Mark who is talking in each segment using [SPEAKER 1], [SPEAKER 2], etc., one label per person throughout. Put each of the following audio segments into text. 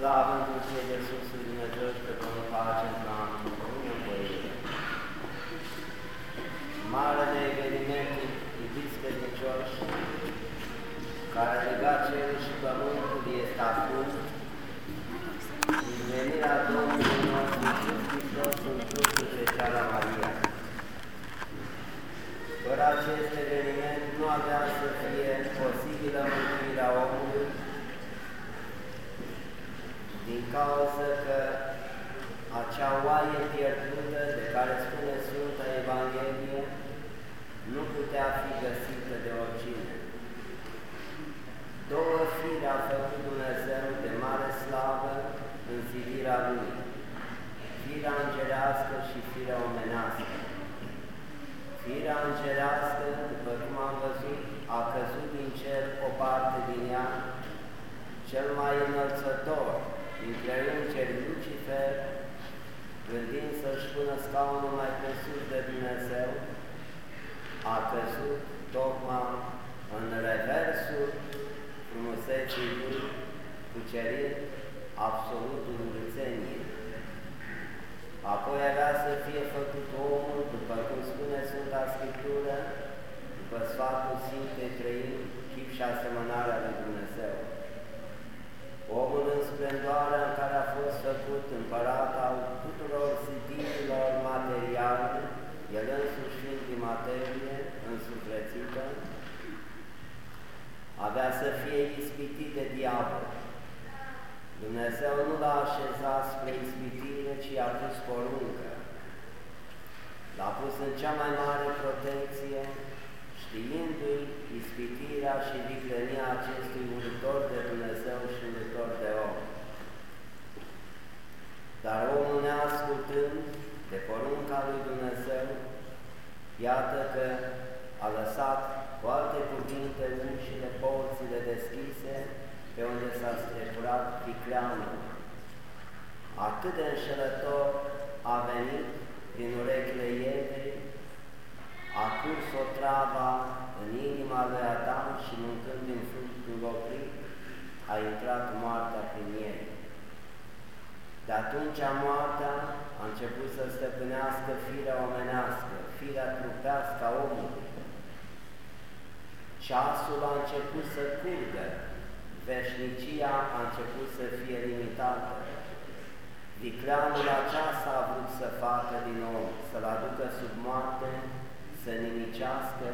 [SPEAKER 1] Slavă în Ție de Iisus Dumnezeu și pe Domnul pace în Domnul Împărire. Marele eveniment, iubiți credincioși, care a legat cerul și pământul este acum, venirea Domnului nostru Iisus Hristos în trupul Fecioara Maria. Fără acest eveniment nu avea să fie posibilă mântuirea omului, din cauza că acea oaie pierdută de care spune Sfânta Evanghelie nu putea fi găsită de oricine. Două fire a făcut Dumnezeu de mare slavă în zidirea Lui, firea îngerească și firea omenească. Firea îngerească, după cum am văzut, a căzut din cer o parte din ea, cel mai înălțător, dintre îngeri Lucifer, gândind să-și pună scaunul mai presus de Dumnezeu, a căzut tocmai în reversul frumuseții lui, cucerind absolutul urâțenie. Apoi avea să fie făcut omul, după cum spune Sfânta Scriptură, după sfatul Sfintei Trăim, chip și asemănarea lui Dumnezeu. Omul în splendoarea în care a fost făcut împărat al tuturor zidirilor materiale, el însuși fiind din materie, însuflețită, avea să fie ispitit de diavol. Dumnezeu nu l-a așezat spre ispitire, ci a pus poruncă. L-a pus în cea mai mare protecție, știindu-i ispitirea și viclenia acestui uritor de Dumnezeu și uritor de om. Dar omul neascultând de porunca lui Dumnezeu, iată că a lăsat cu alte cuvinte ușile, porțile deschise, pe unde s-a strecurat vicleanul. Atât de înșelător a venit prin urechile Evei, a curs o trava în inima lui Adam și mâncând din fructul oprit, a intrat moartea prin ei. De atunci moartea a început să stăpânească firea omenească, firea trupească a omului. Ceasul a început să curgă, veșnicia a început să fie limitată. Vicleanul aceasta a vrut să facă din nou, să-l aducă sub moarte, să nimicească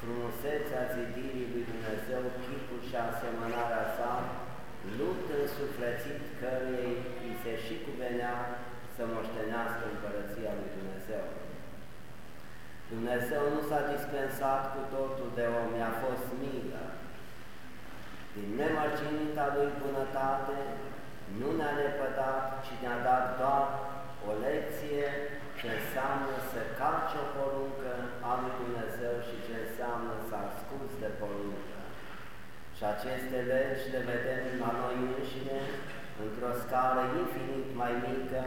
[SPEAKER 1] frumusețea zidirii lui Dumnezeu, chipul și asemănarea sa, lupt însuflețit cărei îi se și cuvenea să moștenească împărăția lui Dumnezeu. Dumnezeu nu s-a dispensat cu totul de om, i-a fost milă. Din nemărginita lui bunătate, nu ne-a lepădat, ci ne-a dat doar o lecție ce înseamnă să calce o poruncă a lui Dumnezeu și ce înseamnă să asculți de poruncă. Și aceste legi le vedem la noi înșine într-o scară infinit mai mică,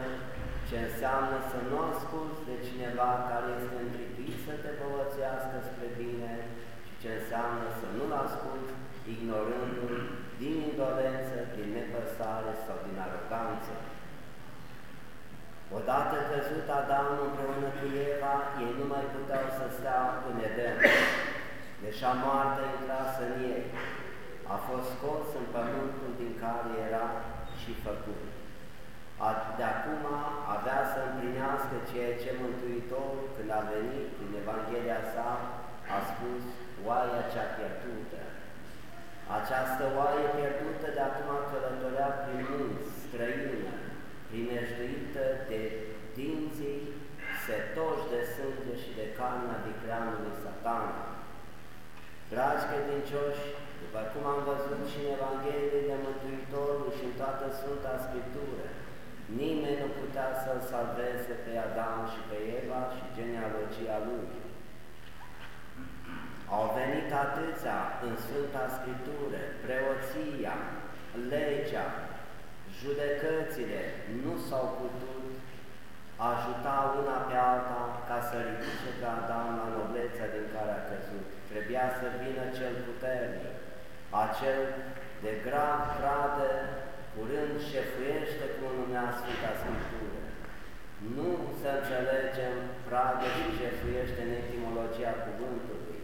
[SPEAKER 1] ce înseamnă să nu asculți de cineva care este întripit să te povățească spre bine și ce înseamnă să nu-l asculți ignorându-l din indolență, din nepăsare sau din aroganță. Odată căzut Adam împreună cu Eva, ei nu mai puteau să stea în Eden. Deși moartea intrase în ei, a fost scos în pământul din care era și făcut. De acum avea să împlinească ceea ce Mântuitorul, când a venit în Evanghelia sa, a spus, oaia cea pierdută. Această oaie pierdută de acum călătorea prin munți, străină, primejduită de dinții setoși de sânge și de carnea vicleanului satan. Dragi credincioși, după cum am văzut și în Evanghelie de Mântuitorul și în toată Sfânta Scriptură, nimeni nu putea să-l salveze pe Adam și pe Eva și genealogia lui. Au venit atâția în Sfânta Scriptură, preoția, legea, judecățile nu s-au putut ajuta una pe alta ca să ridice pe Adam la noblețea din care a căzut. Trebuia să vină cel puternic, acel de grav grade, curând șefuiește cu lumea Sfânta Scriptură. Nu să înțelegem pragă și șefuiește în etimologia cuvântului,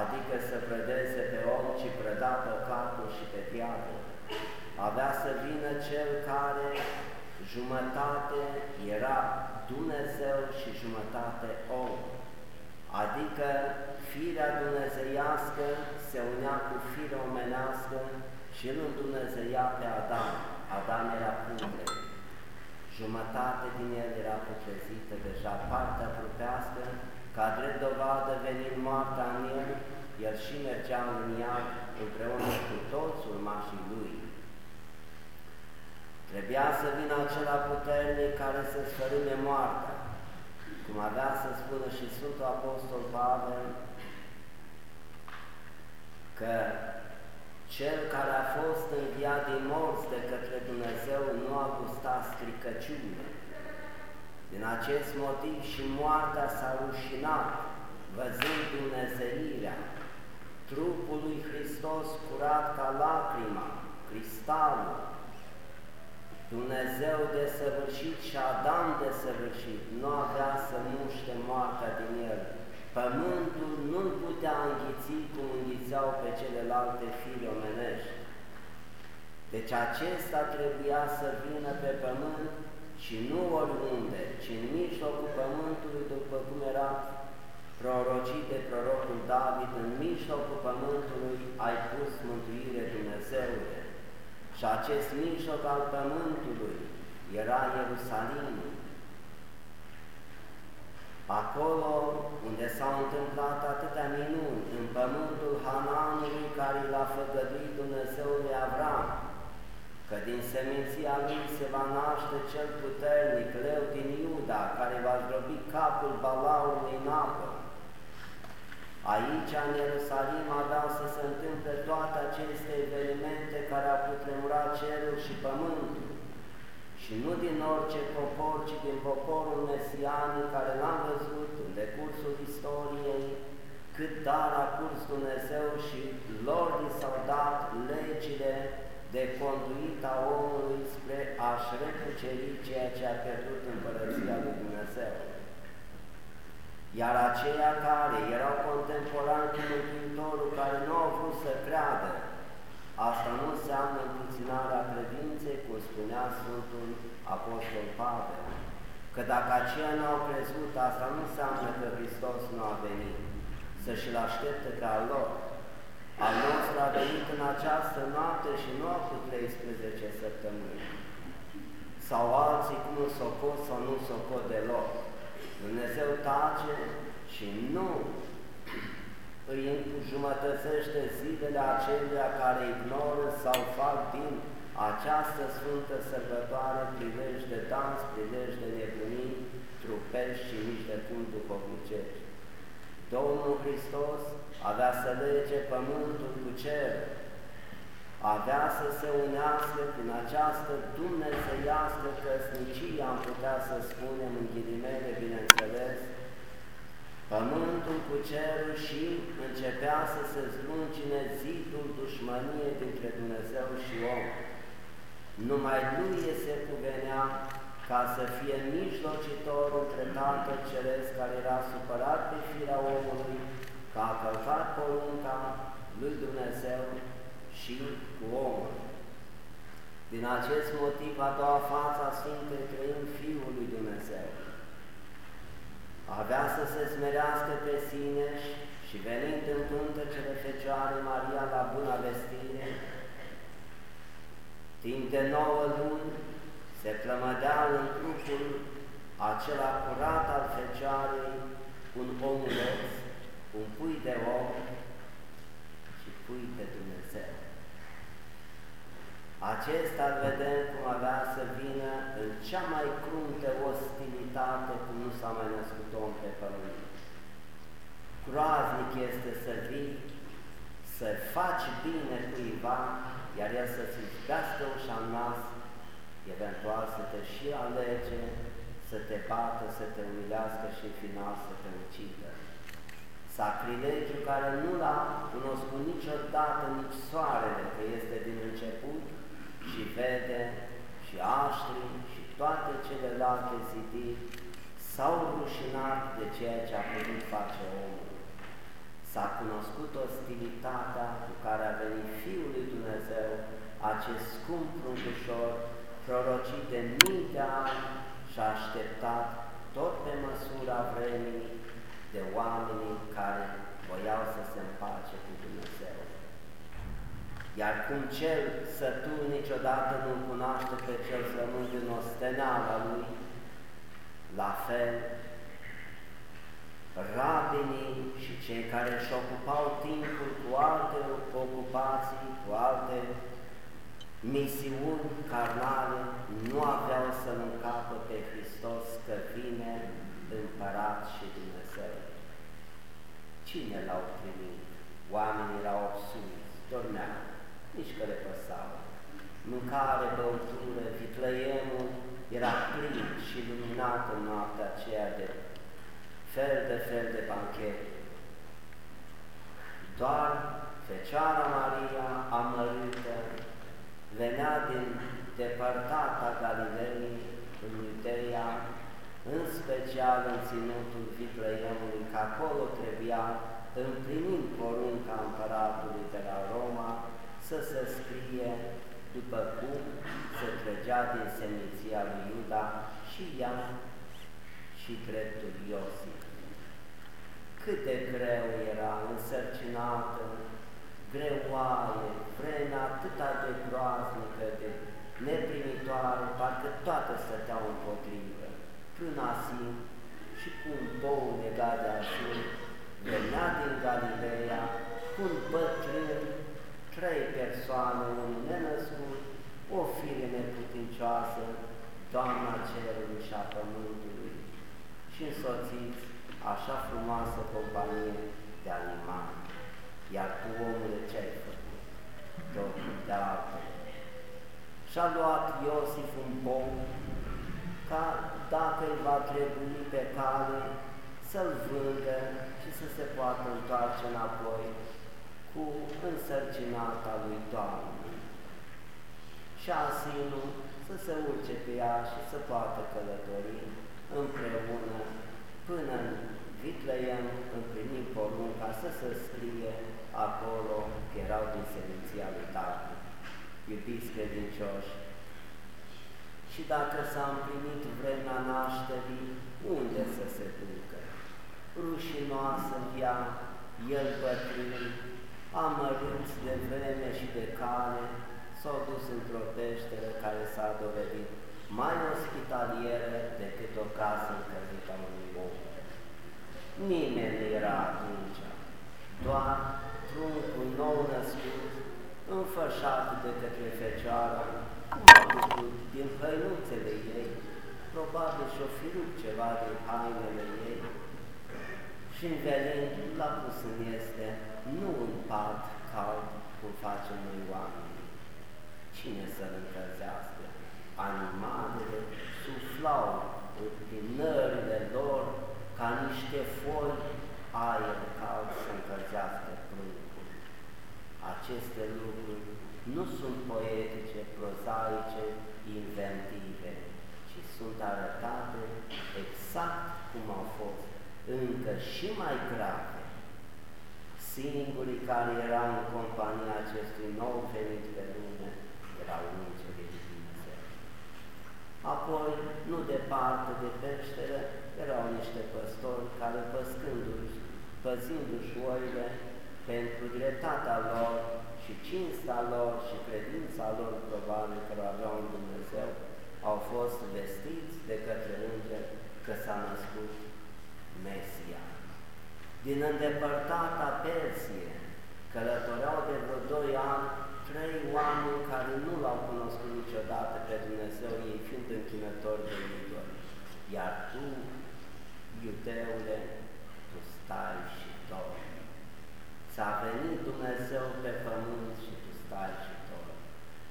[SPEAKER 1] adică să predeze pe om, ci preda păcatul și pe diavol. Avea să vină cel care jumătate era Dumnezeu și jumătate om, adică firea dumnezeiască se unea cu firea omenească și îl îndumnezeia pe Adam. Adam era punte. Jumătate din el era putrezită, deja partea trupească, ca drept dovadă venind moartea în el, el și mergea în iad împreună cu toți urmașii lui. Trebuia să vină acela puternic care să sfărâme moartea, cum avea să spună și Sfântul Apostol Pavel, că cel care a fost înviat din morți de către Dumnezeu nu a gustat stricăciune. Din acest motiv și moartea s-a rușinat, văzând Dumnezeirea, trupul lui Hristos curat ca lacrima, cristalul, Dumnezeu de săvârșit și Adam de săvârșit nu avea să muște moartea din el. Pământul nu-l putea înghiți cum înghițeau pe celelalte firi omenești. Deci acesta trebuia să vină pe pământ și nu oriunde, ci în mijlocul pământului, după cum era prorocit de prorocul David, în mijlocul pământului ai pus mântuire Dumnezeule. Și acest mijloc al pământului era Ierusalimul. Acolo unde s-au întâmplat atâtea minuni, în pământul Hananului care l-a făgăduit Dumnezeu lui Avram, că din seminția lui se va naște cel puternic, leu din Iuda, care va zdrobi capul balaului în apă. Aici, în Ierusalim, aveau să se întâmple toate aceste evenimente care au putremurat cerul și pământul. Și nu din orice popor, ci din poporul mesianic care l-am văzut în decursul istoriei, cât dar a curs Dumnezeu și lor li s-au dat legile de conduit a omului spre a-și recuceri ceea ce a pierdut împărăția lui Dumnezeu. Iar aceia care erau contemporani cu Mântuitorul, care nu au vrut să creadă, asta nu înseamnă împuținarea credinței, cum spunea Sfântul Apostol Pavel, că dacă aceia nu au crezut, asta nu înseamnă că Hristos nu a venit, să și-l aștepte pe al lor. Al nostru a venit în această noapte și nu a cu 13 săptămâni. Sau alții cum nu socot sau nu socot deloc. Dumnezeu tace și nu îi jumătățește zilele acelea care ignoră sau fac din această sfântă sărbătoare prilej de dans, prilej de nebunii, trupești și nici de cum duhovnicești. Domnul Hristos avea să lege pământul cu cer, avea să se unească prin această dumnezeiască căsnicie, am putea să spunem în ghilimele, bineînțeles, pământul cu cerul și începea să se zluncine zidul dușmăniei dintre Dumnezeu și om. Numai lui se cuvenea ca să fie mijlocitor între Tatăl Ceresc care era supărat pe firea omului, că a călcat porunca lui Dumnezeu și cu omul. Din acest motiv, a doua față a Sfintei Trăim Fiul lui Dumnezeu. Avea să se smerească pe sine și venind în cele Fecioare Maria la bună vestire, timp de nouă luni se plămădea în trupul acela curat al Fecioarei un omuleț, un pui de om și pui de Dumnezeu. Acesta vedem cum avea să vină în cea mai cruntă ostilitate cum nu s-a mai născut om pe pământ. Groaznic este să vii, să faci bine cuiva, iar el să-ți zbească ușa în nas, eventual să te și alege, să te bată, să te umilească și în final să te ucidă. Sacrilegiu care nu l-a cunoscut niciodată nici soarele, că este din început, și vede și aștri și toate celelalte zidiri s-au rușinat de ceea ce a putut face omul. S-a cunoscut ostilitatea cu care a venit Fiul lui Dumnezeu, acest scump pruncușor, prorocit de mii de ani și a așteptat tot pe măsura vremii de oamenii care voiau să se împace cu Dumnezeu. Iar cum cel sătul niciodată nu cunoaște pe cel sământ în osteneala lui, la fel, rabinii și cei care își ocupau timpul cu alte ocupații, cu alte misiuni carnale, nu aveau să-L încapă pe Hristos că vine împărat și Dumnezeu. Cine l-au primit? Oamenii erau obsuiți, dormeau, nici că le păsau. Mâncare, băutură, vitlăiemul era plin și luminat în noaptea aceea de fel de fel de banchete. Doar Fecioara Maria, amărită, venea din depărtata Galilei, în Iudeia, în special în ținutul Vitlăiemului, că acolo trebuia, împlinind porunca împăratului de la Roma, să se scrie după cum se trăgea din seminția lui Iuda și ea și dreptul Iosif. Cât de greu era însărcinată, greoaie, vremea atâta de groaznică, de neprimitoare, parcă toate stăteau împotrivă. Până asim și cu un bou legat de asur, venea din Galileea, cu un bătrân, trei persoane, un nenăscut, o fire neputincioasă, Doamna Cerului și a Pământului și însoțiți așa frumoasă companie de animale. Iar tu, omule, ce ai făcut? Domnul de altele. Și-a luat Iosif un pom ca dacă îi va trebui pe cale să-l vândă și să se poată întoarce înapoi cu însărcinata lui Doamne. Și asinul să se urce pe ea și să poată călători împreună până în Vitleiem împlinim porunca să se scrie acolo că erau din seminția lui Tatăl. Iubiți credincioși, și dacă s-a împlinit vremea nașterii, unde să se ducă? Rușinoasă ea, el bătrân, amărâți de vreme și de cale, s-au dus într-o peșteră care s-a dovedit mai ospitalieră decât o casă încălzită a unui om. Nimeni nu era atunci, doar truncul nou născut, înfășat de către Fecioara, cum a făcut din hăinuțele ei, probabil și-o firup ceva din hainele ei, și învelind l-a pus în este, nu un pat cald, cum facem noi oamenii. Cine să-l încălzească? Animalele suflau din nările lor ca niște foi aer cald să încălzească pruncul. Aceste lucruri nu sunt poetice, prozaice, inventive, ci sunt arătate exact cum au fost, încă și mai grave. Singurii care erau în compania acestui nou venit pe lume erau îngerii lui Dumnezeu. Apoi, nu departe de peșteră, erau niște păstori care păscându-și, păzindu-și oile pentru dreptatea lor și cinsta lor și credința lor probabil că aveau în Dumnezeu, au fost vestiți de către înger că s-a născut Mesia. Din îndepărtata Persie, călătoreau de vreo doi ani trei oameni care nu l-au cunoscut niciodată pe Dumnezeu, ei fiind închinători de idoli. Iar tu, iudeule, tu stai și dormi. S-a venit Dumnezeu pe pământ și tu stai și dormi.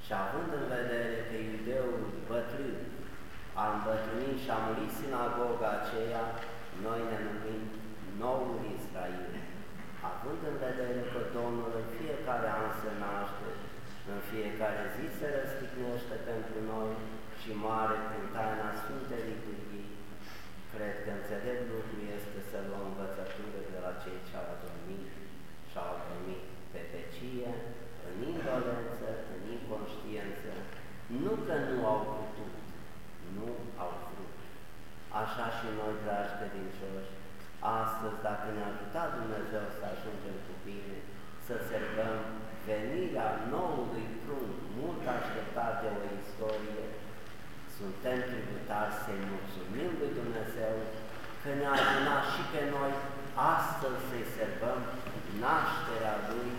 [SPEAKER 1] Și având în vedere că iudeul bătrân a îmbătrânit și a murit sinagoga aceea, noi ne numim noul Israel. Având în vedere că Domnul în fiecare an se naște, în fiecare zi se răstignește pentru noi și moare prin taina Sfintei Liturghii, Cred că înțelept lucru este să luăm învățătură de la cei ce au adormit și au adormit pe vecie, în indolență, în inconștiență, nu că nu au putut, nu au vrut. Așa și noi, dragi credincioși, astăzi, dacă ne-a ajutat Dumnezeu să ajungem cu bine, să servăm venirea noului prunc, mult așteptat de o istorie, suntem tributari să-i mulțumim lui Dumnezeu că ne-a adunat și pe noi astăzi să-i servăm nașterea Lui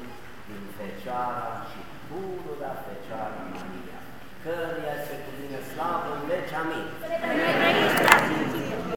[SPEAKER 1] din Fecioara și pururea Fecioara Maria, căruia se cuvine slavă în veci. Amin.